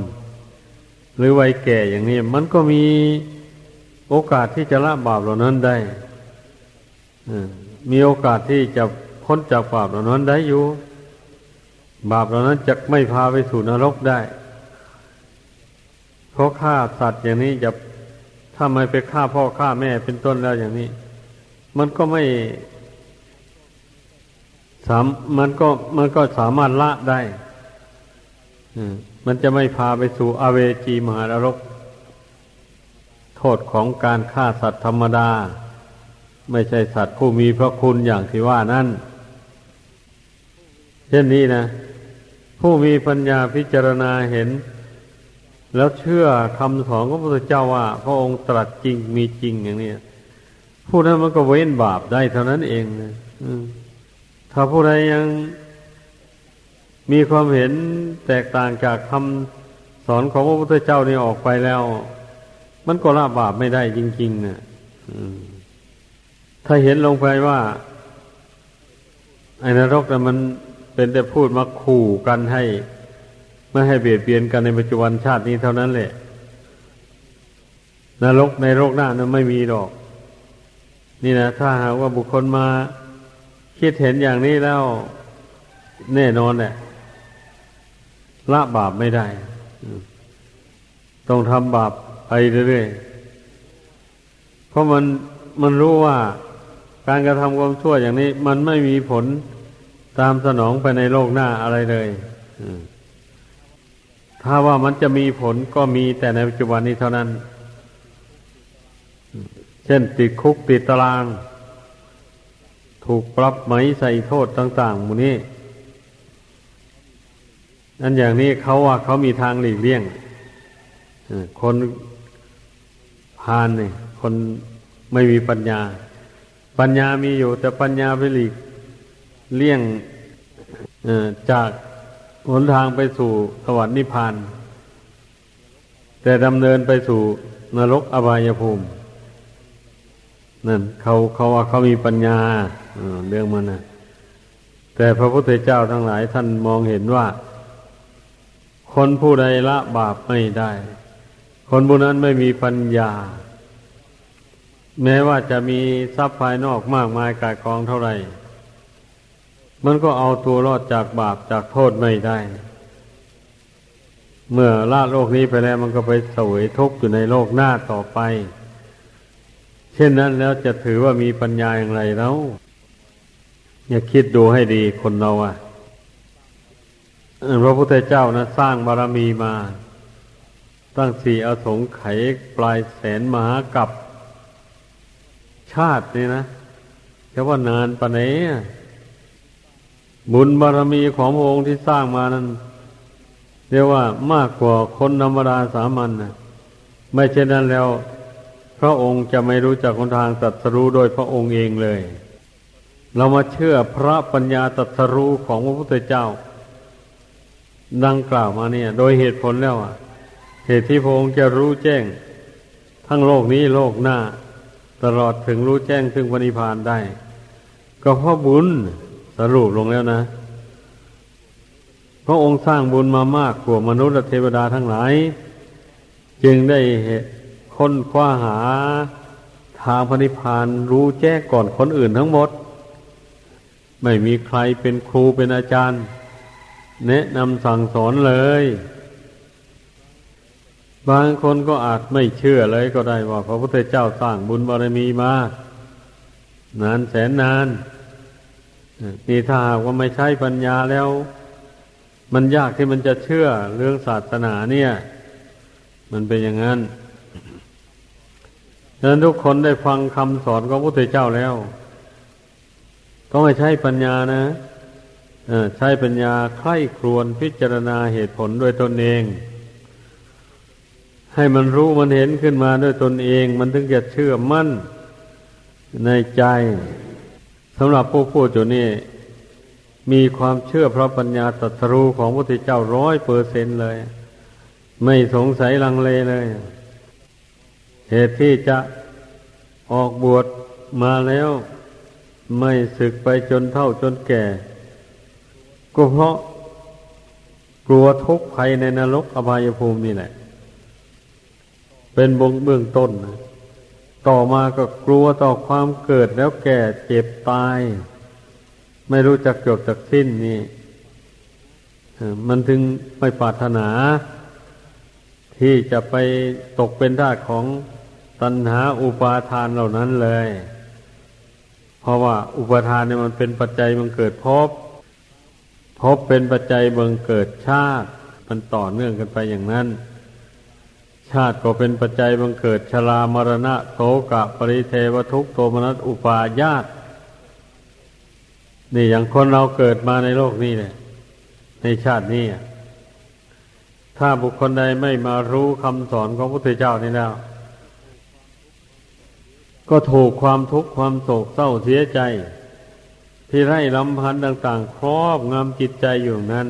หรือวัยแก่อย่างนี้ มันก็มีโอกาสที่จะละบาปเหล่านั้นได้ มีโอกาสที่จะพ้นจากบาปเหล่านั้นได้อยู่ บาปเหล่านั้นจะไม่พาไปสู่นรกได้ เพราะฆ่าสัตว์อย่างนี้จะถ้าไม่ไปฆ่าพ่อฆ่าแม่เป็นต้นแล้วอย่างนี้ มันก็ไม่สามมันก็มันก็สามารถละได้มันจะไม่พาไปสู่อเวจีมหานรก โทษของการฆ่าสัตว์ธรรมดา ไม่ใช่สัตว์ผู้มีพระคุณอย่างที่ว่านั่น เช่นนี้นะ ผู้มีปัญญาพิจารณาเห็น แล้วเชื่อคำสอนของพระพุทธเจ้าว่า พระองค์ตรัสจริงมีจริงอย่างนี้ผู้นั้นมันก็เว้นบาปได้เท่านั้นเองนะถ้าผู้ใดยังมีความเห็นแตกต่างจากคำสอนของพระพุทธเจ้านี่ออกไปแล้ว มันก็ละบาปไม่ได้จริงๆนะอืม ถ้าเห็นลงไปว่า ไอ้นรกน่มันเป็นแต่พูดมาขู่กันให้ไม่ให้เบียดเบียนกันในปัจจุบันชาตินี้เท่านั้นแหละนรกในโลกหน้านั้นไม่มีหรอก นี่นะถ้าหากว่าบุคคลมา คิดเห็นอย่างนี้แล้วแน่นอนแหละละบาปไม่ได้ ต้องทำบาปไปเรื่อยๆเพราะมันมันรู้ว่า การกระทำความชั่วอย่างนี้ มันไม่มีผลตามสนองไปในโลกหน้าอะไรเลยถ้าว่ามันจะมีผลก็มีแต่ในปัจจุบันนี้เท่านั้น เช่นติดคุกติดตาราง ถูกปรับไหมใส่โทษต่างๆหมู่นี้อันอย่างนี้เขาว่าเขามีทางหลีกเลี่ยงคนพานเนี่ยคนไม่มีปัญญา ปัญญามีอยู่ แต่ปัญญาไปหลีกเลี่ยงจากหนทางไปสู่สวรรค์นิพพาน แต่ดำเนินไปสู่นรกอบายภูมินั่นเขาเขาว่าเขามีปัญญาเรื่องมันนะแต่พระพุทธเจ้าทั้งหลายท่านมองเห็นว่า คนผู้ใดละบาปไม่ได้ คนผู้นั้นไม่มีปัญญา แม้ว่าจะมีทรัพย์ภายนอกมากมายกายกองเท่าไหร่ มันก็เอาตัวรอดจากบาปจากโทษไม่ได้ เมื่อละโลกนี้ไปแล้วมันก็ไปเสวยทุกข์อยู่ในโลกหน้าต่อไป เช่นนั้นแล้วจะถือว่ามีปัญญาอย่างไรแล้วอย่าคิดดูให้ดีคนเราอะพระพุทธเจ้านะสร้างบารมีมา ตั้งสี่อสงไขยปลายแสนมหากับ ชาตินี่นะจะว่านานปะเนี้บุญบารมีของพระองค์ที่สร้างมานั้นเรียกว่ามากกว่าคนธรรมดาสามัญนะไม่เช่นนั้นแล้ว พระองค์จะไม่รู้จักคนทางตัดสรู้โดยพระองค์เองเลย เรามาเชื่อพระปัญญาตัดสรู้ของพระพุทธเจ้า ดังกล่าวมาเนี่ย โดยเหตุผลแล้วอะ เหตุที่พระองค์จะรู้แจ้ง ทั้งโลกนี้โลกหน้า ตลอดถึงรู้แจ้งถึงวนิพานได้ ก็เพราะบุญสรุปลงแล้วนะพระองค์สร้างบุญมามากกว่ามนุษย์และเทวดาทั้งหลาย จึงได้ค้นคว้าหาทางพนิพานรู้แจ้งก่อนคนอื่นทั้งหมด ไม่มีใครเป็นครูเป็นอาจารย์ แนะนำสั่งสอนเลย บางคนก็อาจไม่เชื่อเลยก็ได้ว่า พระพุทธเจ้าสร้างบุญบารมีมานานแสนนานนี่ถ้าหากว่าไม่ใช่ปัญญาแล้ว มันยากที่มันจะเชื่อเรื่องศาสนาเนี่ย มันเป็นอย่างนั้นดังนั้นทุกคนได้ฟังคำสอนของพระพุทธเจ้าแล้ว ต้องให้ใช้ปัญญานะใช้ปัญญาใคร่ครวญพิจารณาเหตุผลด้วยตนเอง ให้มันรู้มันเห็นขึ้นมาด้วยตนเอง มันถึงจะเชื่อมั่นในใจสำหรับผู้พูดอยู่นี่มีความเชื่อพระปัญญาตรัสรู้ของพระพุทธเจ้าร้อยเปอร์เซนเลย ไม่สงสัยลังเลเลย เหตุที่จะออกบวชมาแล้ว ไม่ศึกไปจนเท่าจนแก่ ก็เพราะกลัวทุกข์ภัยในนรกอบายภูมินี่แหละ เป็นบงเบื้องต้นนะต่อมาก็กลัวต่อความเกิดแล้วแก่เจ็บตาย ไม่รู้จักจบจากสิ้นนี่มันถึงไม่ปรารถนา ที่จะไปตกเป็นทาสของตัณหาอุปาทานเหล่านั้นเลย เพราะว่าอุปาทานเนี่ยมันเป็นปัจจัยมันเกิดพบ พบเป็นปัจจัยเบิงเกิดชาติ มันต่อเนื่องกันไปอย่างนั้น ชาติก็เป็นปัจจัยบังเกิดชรามรณะโสกะปริเทวทุกโทมนัสอุปาญาตนี่อย่างคนเราเกิดมาในโลกนี้เนี่ย ในชาตินี้ถ้าบุคคลใดไม่มารู้คำสอนของพระพุทธเจ้านี่แล้ว ก็ถูกความทุกข์ความโศกเศร้าเสียใจ ที่ไร้ลำพันธ์ต่าง ๆ ครอบงำจิตใจอยู่นั้น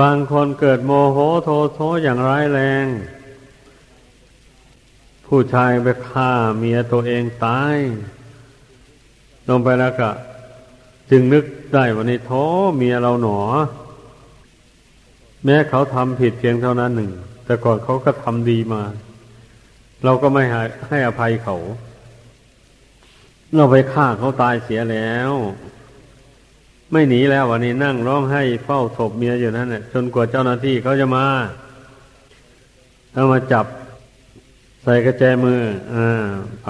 บางคนเกิดโมโหโทโทอย่างร้ายแรง ผู้ชายไปฆ่าเมียตัวเองตาย ลงไปแล้วก็ จึงนึกได้วันนี้ท้อเมียเราหนอ แม้เขาทำผิดเพียงเท่านั้นหนึ่ง แต่ก่อนเขาก็ทำดีมา เราก็ไม่ให้ให้อภัยเขา เราไปฆ่าเขาตายเสียแล้ว ไม่หนีแล้ววันนี้นั่งร้องไห้เฝ้าศพเมียอยู่นั่นแหละจนกว่าเจ้าหน้าที่เขาจะมาเอามาจับใส่กระแจมืออ่าไป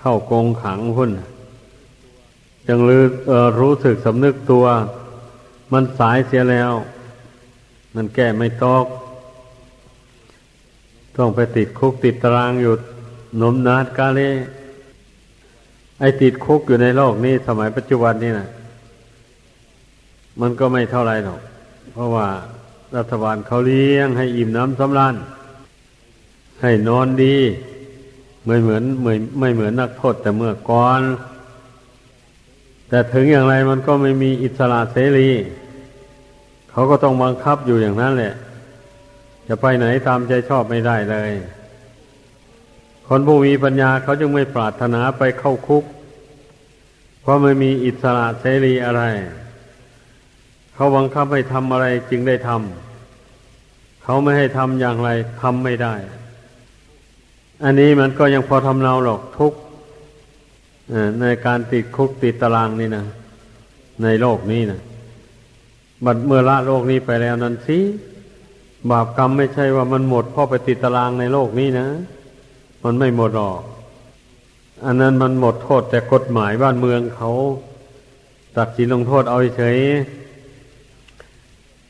เข้ากงขังพุ่นจังรู้รู้สึกสำนึกตัว มันสายเสียแล้ว มันแก้ไม่ตอก ต้องไปติดคุกติดตารางอยู่นมนาดกาเล ไอติดคุกอยู่ในโลกนี้สมัยปัจจุบันนี่นะมันก็ไม่เท่าไรหรอก เพราะว่ารัฐบาลเขาเลี้ยงให้อิ่มน้ำสำราญให้นอนดีไม่เหมือนไม่ไม่เหมือนนักโทษแต่เมื่อก่อน แต่ถึงอย่างไรมันก็ไม่มีอิสระเสรี เขาก็ต้องบังคับอยู่อย่างนั้นแหละ จะไปไหนตามใจชอบไม่ได้เลย คนผู้มีปัญญาเขาจึงไม่ปรารถนาไปเข้าคุก เพราะไม่มีอิสระเสรีอะไร เขาบังคับให้ทำอะไรจึงได้ทำเขาไม่ให้ทำอย่างไรทำไม่ได้ อันนี้มันก็ยังพอทำเราหรอกทุกในการติดคุกติดตารางนี่นะในโลกนี้นะบัดเมื่อละโลกนี้ไปแล้วนั้นสิบาปกรรมไม่ใช่ว่ามันหมดพราะไปติดตารางในโลกนี้นะ มันไม่หมดหรอก อันนั้นมันหมดโทษแต่กฎหมายบ้านเมืองเขา ตัดสินลงโทษเอาเฉย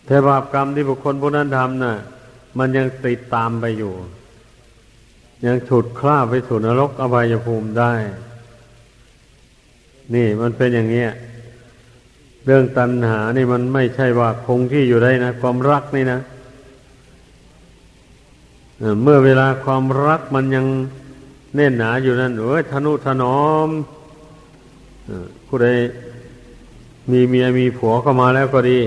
แต่บาปกรรมที่บุคคลผู้นั้นทำนะ่ะ มันยังติดตามไปอยู่ ยังฉุดคล้าไปสู่นรกอบายภูมิได้ นี่มันเป็นอย่างเนี้ยเรื่องตัณหานี่มันไม่ใช่ว่าคงที่อยู่ได้นะ ความรักนี่นะ เมื่อเวลาความรักมันยังแน่นหนาอยู่นั่นเอ้ยทนุถนอมผู้ใดมีเมียมีผัวเข้ามาแล้วก็ดี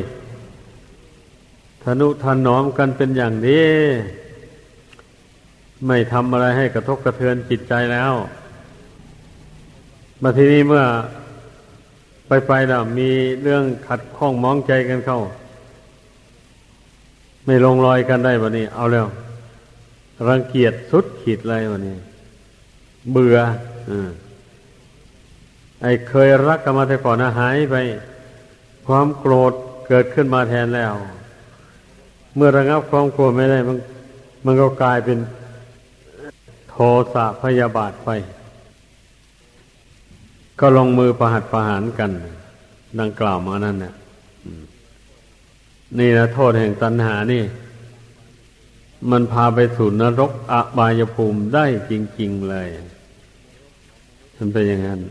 ทนุถนอมกันเป็นอย่างนี้ ไม่ทำอะไรให้กระทบกระเทือนจิตใจแล้วมาทีนี้เมื่อไปไปแล้วมีเรื่องขัดข้องมองใจกันเข้า ไม่ลงรอยกันได้วันนี้ เอาแล้ว รังเกียจสุดขีดเลยวันนี้เบื่ออไอ้เคยรักกันมาแต่ก่อนนะหายไป ความโกรธเกิดขึ้นมาแทนแล้ว เมื่อระงับความโกรธไม่ได้ มันมันก็กลายเป็นโทสะพยาบาทไป ก็ลงมือประหัตประหารกัน ดังกล่าวมานั่นเนี่ยนี่นะโทษแห่งตัณหานี่ มันพาไปสู่นรกอบายภูมิได้จริง ๆเลยมันเป็นอย่างนั้น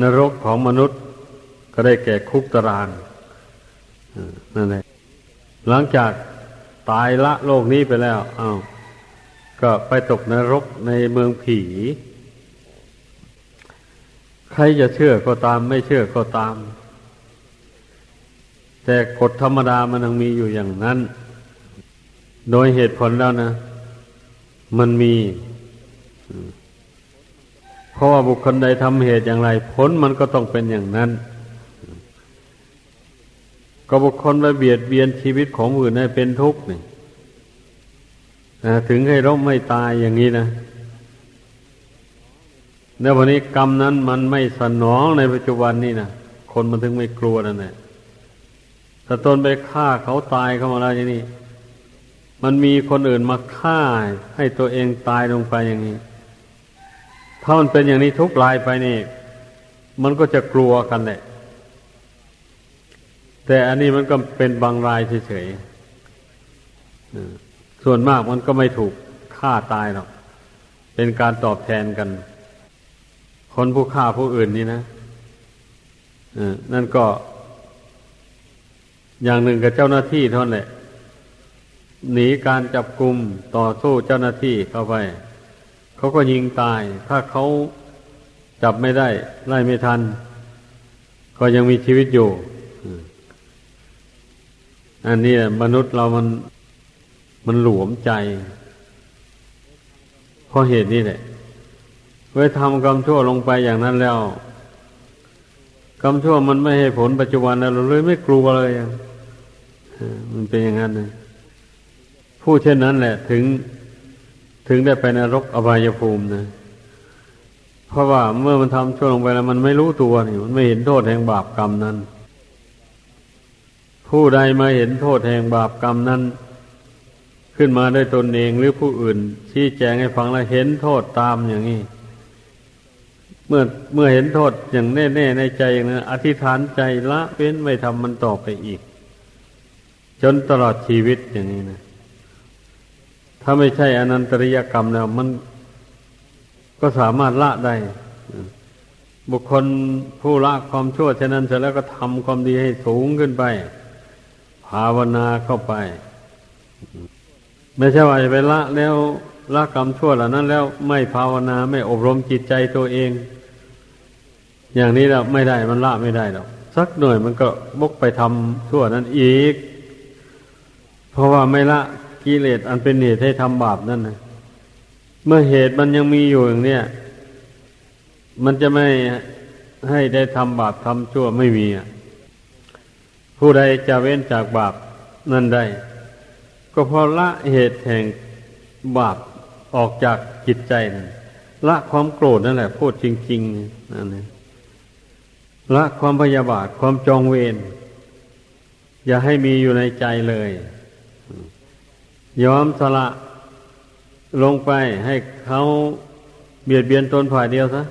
นรกของมนุษย์ก็ได้แก่คุกตารางนั่นแหละหลังจากตายละโลกนี้ไปแล้วอา้าวก็ไปตกนรกในเมืองผี ใครจะเชื่อก็ตามไม่เชื่อก็ตาม แต่กฎธรรมดามันยังมีอยู่อย่างนั้น โดยเหตุผลแล้วนะ มันมี เพราะว่าบุคคลใดทำเหตุอย่างไร ผลมันก็ต้องเป็นอย่างนั้น ก็บุคคลไปเบียดเบียนชีวิตของอื่นให้เป็นทุกข์นี่ถึงให้ร่มไม่ตายอย่างนี้นะแล้ววันนี้กรรมนั้นมันไม่สนองในปัจจุบันนี่นะคนมันถึงไม่กลัวนั่นแหละถ้าตนไปฆ่าเขาตายเข้ามาแล้วอย่างนี้ มันมีคนอื่นมาฆ่าให้ตัวเองตายลงไปอย่างนี้ ถ้ามันเป็นอย่างนี้ทุกลายไปนี่ มันก็จะกลัวกันแหละ แต่อันนี้มันก็เป็นบางรายเฉยๆส่วนมากมันก็ไม่ถูกฆ่าตายหรอก เป็นการตอบแทนกัน คนผู้ฆ่าผู้อื่นนี่นะนั่นก็ อย่างหนึ่งกับเจ้าหน้าที่เท่านั้นแหละ หนีการจับกลุ่มต่อสู้เจ้าหน้าที่เข้าไป เขาก็ยิงตาย ถ้าเขาจับไม่ได้ ไล่ไม่ทัน ก็ยังมีชีวิตอยู่อันนี้มนุษย์เรามันมันหลวมใจเพราะเหตุนี้แหละเว้ทำกรรมชั่วลงไปอย่างนั้นแล้วกรรมชั่วมันไม่ให้ผลปัจจุบันเราเลยไม่กลัวเลยมันเป็นอย่างนั้นเลย ผู้เช่นนั้นแหละ ถึงถึงได้ไปนรกอบายภูมินะเพราะว่าเมื่อมันทำชั่วลงไปแล้ว มันไม่รู้ตัวนี่มันไม่เห็นโทษแห่งบาปกรรมนั้น ผู้ใดมาเห็นโทษแห่งบาปกรรมนั้น ขึ้นมาได้ตนเองหรือผู้อื่น ชี้แจงให้ฟังแล้วเห็นโทษตามอย่างนี้เมื่อเมื่อเห็นโทษอย่างแน่ ๆ ในใจอย่างนั้นอธิษฐานใจละเว้นไม่ทำมันต่อไปอีก จนตลอดชีวิตอย่างนี้นะ ถ้าไม่ใช่อนันตริยกรรมแล้ว มันก็สามารถละได้ บุคคลผู้ละความชั่วฉะนั้นเสร็จแล้วก็ทำความดีให้สูงขึ้นไป ภาวนาเข้าไป ไม่ใช่ว่าจะไปละแล้วละกรรมชั่วเหล่านั้น แล้วไม่ภาวนาไม่อบรมจิตใจตัวเอง อย่างนี้เราไม่ได้มันละไม่ได้หรอกสักหน่อยมันก็บกไปทำชั่วนั้นอีก เพราะว่าไม่ละ กิเลสอันเป็นเหตุให้ทำบาปนั่นนะเมื่อเหตุมันยังมีอยู่อย่างเนี้ยมันจะไม่ให้ได้ทำบาปทำชั่วไม่มีผู้ใดจะเว้นจากบาปนั่นได้ ก็เพราะละเหตุแห่งบาปออกจากจิตใจนั่นละความโกรธนั่นแหละพูดจริงๆนั่นเองละความพยาบาทความจองเวรอย่าให้มีอยู่ในใจเลย ยอมสละลงไปให้เขาเบียดเบียนตนฝ่ายเดียวซะ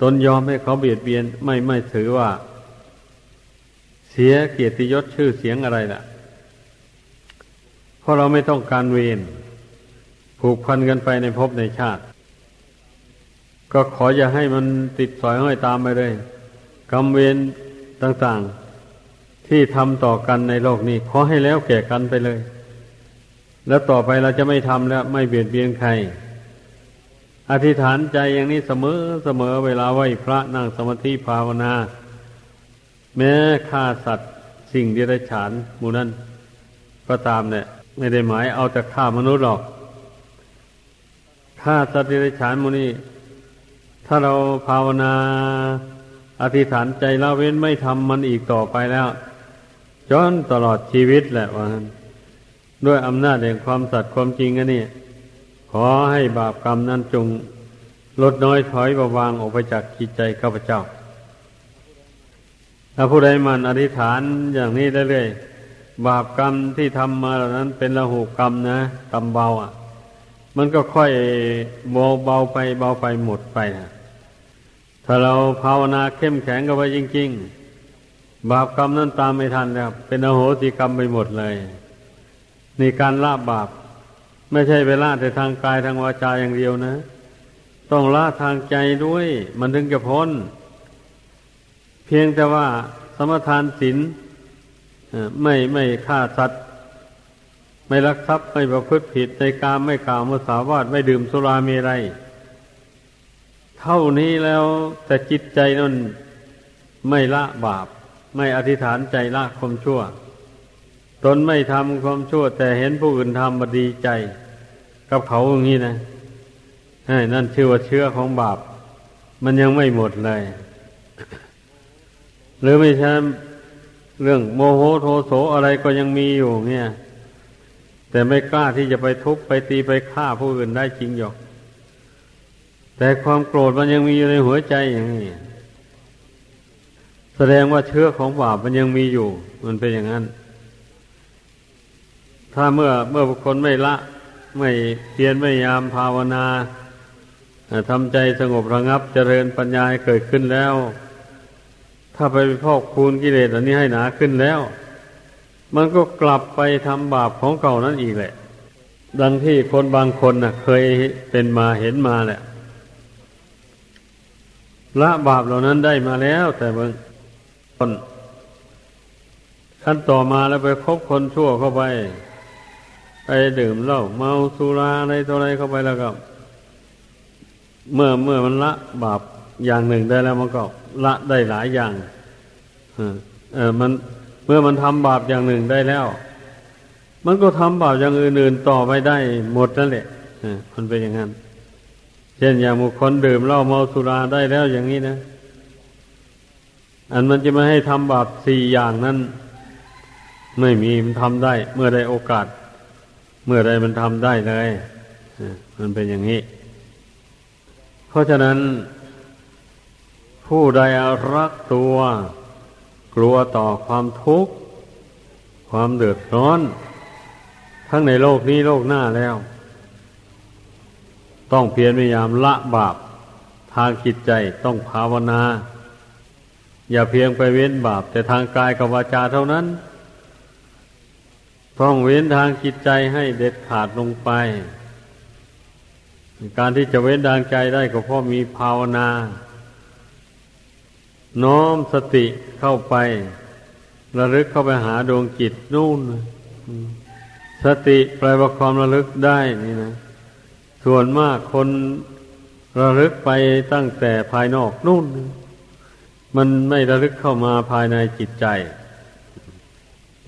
ตนยอมให้เขาเบียดเบียนไม่ไม่ถือว่า เสียเกียรติยศชื่อเสียงอะไรล่ะ เพราะเราไม่ต้องการเวรผูกพันกันไปในภพในชาติ ก็ขออย่าให้มันติดสอยห้อยตามไปเลยกรรมเวรต่าง ๆ ที่ทำต่อกันในโลกนี้ ขอให้แล้วแก่กันไปเลย แล้วต่อไปเราจะไม่ทำแล้ว ไม่เบียดเบียนใคร อธิษฐานใจอย่างนี้เสมอเสมอเวลาไหวพระนั่งสมาธิภาวนา แม้ฆ่าสัตว์สิ่งเดรัจฉานมูนั้นก็ตามเนี่ยไม่ได้หมายเอาแต่ฆ่ามนุษย์หรอกฆ่าสัตว์เดรัจฉานมูนี้ถ้าเราภาวนา อธิษฐานใจละเว้นไม่ทำมันอีกต่อไปแล้วจนตลอดชีวิตแหละว่า ด้วยอำนาจแห่งความสัตย์ความจริงอันนี้ขอให้บาปกรรมนั้นจงลดน้อยถอยเบาบางออกไปจากจิตใจข้าพเจ้า ถ้าผู้ใดมันอธิษฐานอย่างนี้ได้เลยบาปกรรมที่ทำมาเหล่านั้นเป็นละหูกรรมนะกรรมเบาอะ มันก็ค่อยเบาเบาไปเบาไปหมดไปนะถ้าเราภาวนาเข้มแข็งกันไปจริง ๆ บาปกรรมนั้นตามไม่ทันแล้วเป็นอโหสิกรรมไปหมดเลย นการละบาป ไม่ใช่ไปละแต่ทางกายทางวาจาอย่างเดียวนะ ต้องละทางใจด้วย มันถึงจะพ้น เพียงแต่ว่าสมทานศีลไม่ไม่ฆ่าสัตว์ไม่ลักทรัพย์ไม่ประพฤติผิดในการไม่กล่าวมุสาวาทไม่ดื่มสุราเมรัยเท่านี้แล้วแต่จิตใจนั้นไม่ละบาป ไม่อธิษฐานใจละความชั่ว ตนไม่ทำความชั่ว แต่เห็นผู้อื่นทำมาดีใจ กับเขาอย่างนี้นะนั่นชื่อว่าเชื้อของบาป มันยังไม่หมดเลย หรือไม่ใช่เรื่องโมโหโทโสอะไรก็ยังมีอยู่เนี่ย แต่ไม่กล้าที่จะไปทุบไปตีไปฆ่าผู้อื่นได้จริงหรอก แต่ความโกรธมันยังมีอยู่ในหัวใจอย่างนี้แสดงว่าเชื้อของบาปมันยังมีอยู่ มันเป็นอย่างนั้น ถ้าเมื่อเมื่อบุคคลไม่ละ ไม่เพียรไม่ยามภาวนาทำใจสงบระงับเจริญปัญญาให้เกิดขึ้นแล้ว ถ้าไปพอกคูณกิเลสอันนี้ให้หนาขึ้นแล้ว มันก็กลับไปทำบาปของเก่านั้นอีกแหละ ดังที่คนบางคนน่ะ เคยเป็นมาเห็นมาแหละละบาปเหล่านั้นได้มาแล้ว แต่บางคนขั้นต่อมาแล้วไปคบคนชั่วเข้าไป ไปดื่มเหล้าเมาสุราอะไรตัวอะไรเข้าไปแล้วก็ เมื่อเมื่อมันละบาปอย่างหนึ่งได้แล้วมันก็ละได้หลายอย่างเออมันเมื่อมันทำบาปอย่างหนึ่งได้แล้ว มันก็ทำบาปอย่างอื่นๆต่อไปได้หมดนั่นแหละมันเป็นอย่างนั้น เช่นอย่างบุคคลดื่มเหล้าเมาสุราได้แล้วอย่างนี้นะ อันมันจะไม่ให้ทำบาปสี่อย่างนั้น ไม่มีมันทำได้ เมื่อได้โอกาส เมื่อใดมันทำได้เลยมันเป็นอย่างนี้ เพราะฉะนั้น ผู้ใดรักตัว กลัวต่อความทุกข์ ความเดือดร้อน ทั้งในโลกนี้โลกหน้าแล้ว ต้องเพียรพยายามละบาปทางจิตใจต้องภาวนา อย่าเพียงไปเว้นบาป แต่ทางกายกับวาจาเท่านั้น ต้องเว้นทางจิตใจให้เด็ดขาดลงไป การที่จะเว้นทางใจได้ก็เพราะมีภาวนา น้อมสติเข้าไประลึกเข้าไปหาดวงจิตนู่น สติแปลว่าความระลึกได้นี่นะ ส่วนมากคนระลึกไปตั้งแต่ภายนอกนู่น มันไม่ระลึกเข้ามาภายในจิตใจ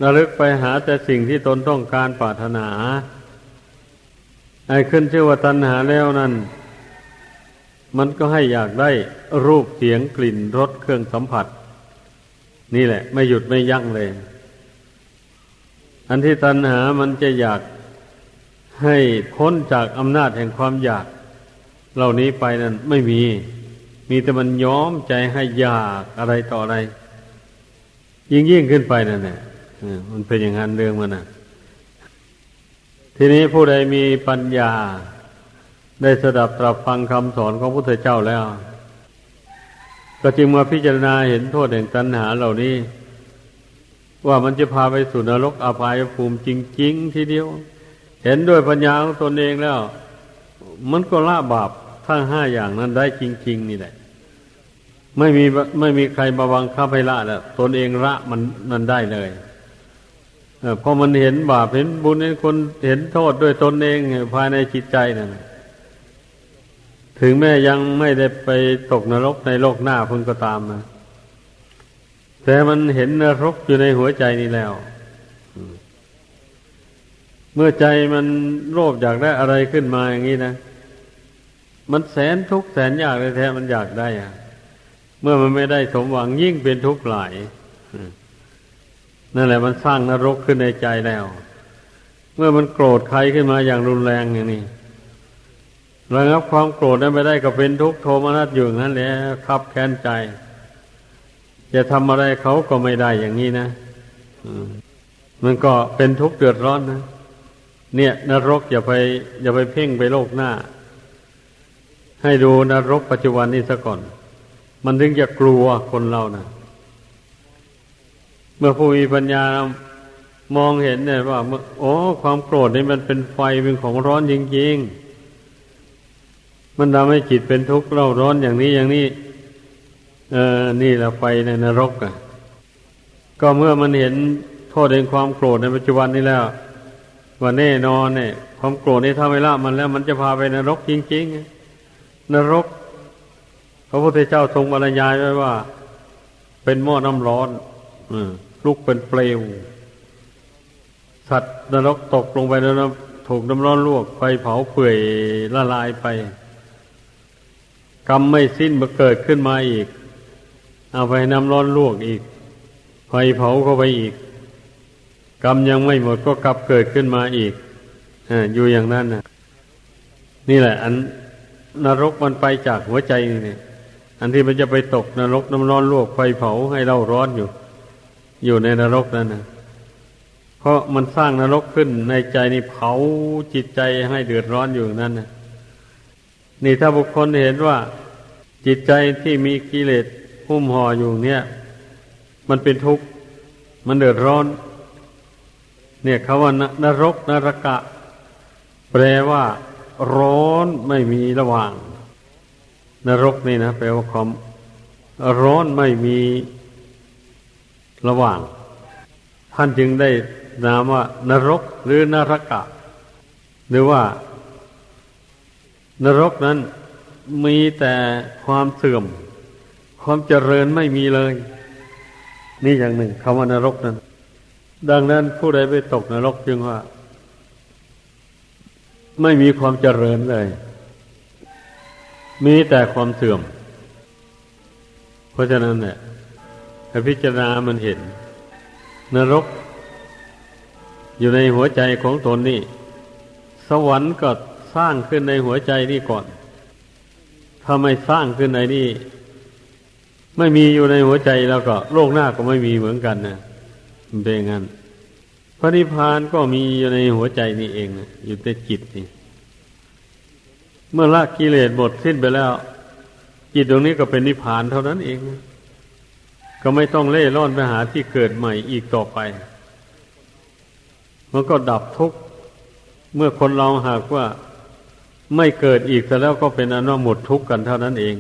ระลึกไปหาแต่สิ่งที่ตนต้องการปรารถนา ไอ้ขึ้นชื่อว่าตัณหาแล้วนั่น มันก็ให้อยากได้รูปเสียงกลิ่นรสเครื่องสัมผัส นี่แหละ ไม่หยุดไม่ยั้งเลย อันที่ตัณหามันจะอยากให้พ้นจากอำนาจแห่งความอยาก เหล่านี้ไปนั่นไม่มี มีแต่มันย้อมใจให้อยากอะไรต่ออะไร ยิ่งยิ่งขึ้นไปนั่นแหละ มันเป็นอย่างนั้นเรื่องมันนะทีนี้ผู้ใดมีปัญญา ได้สดับตรับฟังคำสอนของพระพุทธเจ้าแล้ว ก็จึงมาพิจารณาเห็นโทษแห่งตัณหาเหล่านี้ ว่ามันจะพาไปสู่นรกอาภัยภูมิจริง ๆ ทีเดียว เห็นด้วยปัญญาของตนเองแล้ว มันก็ละบาปทั้งห้าอย่างนั้นได้จริง ๆ นี่แหละไม่มีไม่มีใครมาบังคับให้ละแล้วตนเองละมันมันได้เลย พอมันเห็นบาปเห็นบุญเห็นคนเห็นโทษด้วยตนเองภายในจิตใจนั่นถึงแม้ยังไม่ได้ไปตกนรกในโลกหน้าพึ่งก็ตามนะแต่มันเห็นนรกอยู่ในหัวใจนี่แล้ว เมื่อใจมันโลภอยากได้อะไรขึ้นมาอย่างนี้นะ มันแสนทุกข์แสนยากเลยแท้มันอยากได้อะเมื่อมันไม่ได้สมหวังยิ่งเป็นทุกข์หลาย นั่นแหละมันสร้างนรกขึ้นในใจแล้ว เมื่อมันโกรธใครขึ้นมาอย่างรุนแรงอย่างนี้ระงับความโกรธนั้นไปได้ก็เป็นทุกข์โทมนัสอยู่นั่นแหละขับแค้นใจ จะทำอะไรเขาก็ไม่ได้อย่างนี้นะมันก็เป็นทุกข์เดือดร้อนนะเนี่ย นรกอย่าไปอย่าไปเพ่งไปโลกหน้า ให้ดูนรกปัจจุบันนี้ซะก่อน มันถึงจะกลัวคนเรานะเมื่อผู้มีปัญญามองเห็นเนี่ยว่าโอ้ความโกรธนี่มันเป็นไฟเป็นของร้อนจริงๆ มันทำให้จิตเป็นทุกข์เล่าร้อนอย่างนี้อย่างนี้ เออนี่แหละไฟในนรกอะ ก็เมื่อมันเห็นโทษในความโกรธในปัจจุบันนี้แล้วว่าแน่นอนเนี่ย ความโกรธนี่ถ้าไม่ละมันแล้ว มันจะพาไปนรกจริงๆนรก พระพุทธเจ้าทรงบรรยายไว้ว่า เป็นหม้อน้ำร้อน อืม ลุกเป็นเปลว สัตว์นรกตกลงไปแล้วนะถูกน้ำร้อนลวกไฟเผาเปื่อยละลายไป กรรมไม่สิ้นมาเกิดขึ้นมาอีก เอาไปน้ำร้อนลวกอีก ไฟเผาเข้าไปอีก กรรมยังไม่หมดก็กลับเกิดขึ้นมาอีกออยู่อย่างนั้นนะนี่แหละ อันนรกมันไปจากหัวใจนี่อันที่มันจะไปตกนรกน้ำร้อนลวกไฟเผาให้เราร้อนอยู่ อยู่ในนรกนั่นนะเพราะมันสร้างนรกขึ้นในใจนี่เผาจิตใจให้เดือดร้อนอยู่นั่นนะนี่ถ้าบุคคลเห็นว่า จิตใจที่มีกิเลสหุ้มห่ออยู่เนี่ย มันเป็นทุกข์ มันเดือดร้อน เนี่ยคำว่านรกนรกะ แปลว่า ร้อนไม่มีระหว่าง นรกนี่นะแปลว่าความร้อนไม่มี ระหว่าง ท่านจึงได้นามว่านรกหรือนรกะ หรือว่า นรกนั้นมีแต่ความเสื่อม ความเจริญไม่มีเลย นี่อย่างหนึ่งคำว่านรกนั้น ดังนั้นผู้ใดไปตกนรกจึงว่า ไม่มีความเจริญเลย มีแต่ความเสื่อม เพราะฉะนั้นเนี่ย ให้พิจารณามันเห็น นรก อยู่ในหัวใจของตนนี่ สวรรค์ก็สร้างขึ้นในหัวใจนี่ก่อน ถ้าไม่สร้างขึ้นในนี่ ไม่มีอยู่ในหัวใจแล้วก็ โลกหน้าก็ไม่มีเหมือนกันนะเป็นงั้นพระนิพพานก็มีอยู่ในหัวใจนี่เองนะอยู่ในจิตนี่ เมื่อละกิเลสหมดสิ้นไปแล้ว จิตตรงนี้ก็เป็นนิพพานเท่านั้นเอง ก็ไม่ต้องเล่ร่อนไปหาที่เกิดใหม่อีกต่อไป มันก็ดับทุกข์เมื่อคนเราหากว่าไม่เกิดอีกแต่แล้วก็เป็นอนุหมดทุกข์กันเท่านั้นเอง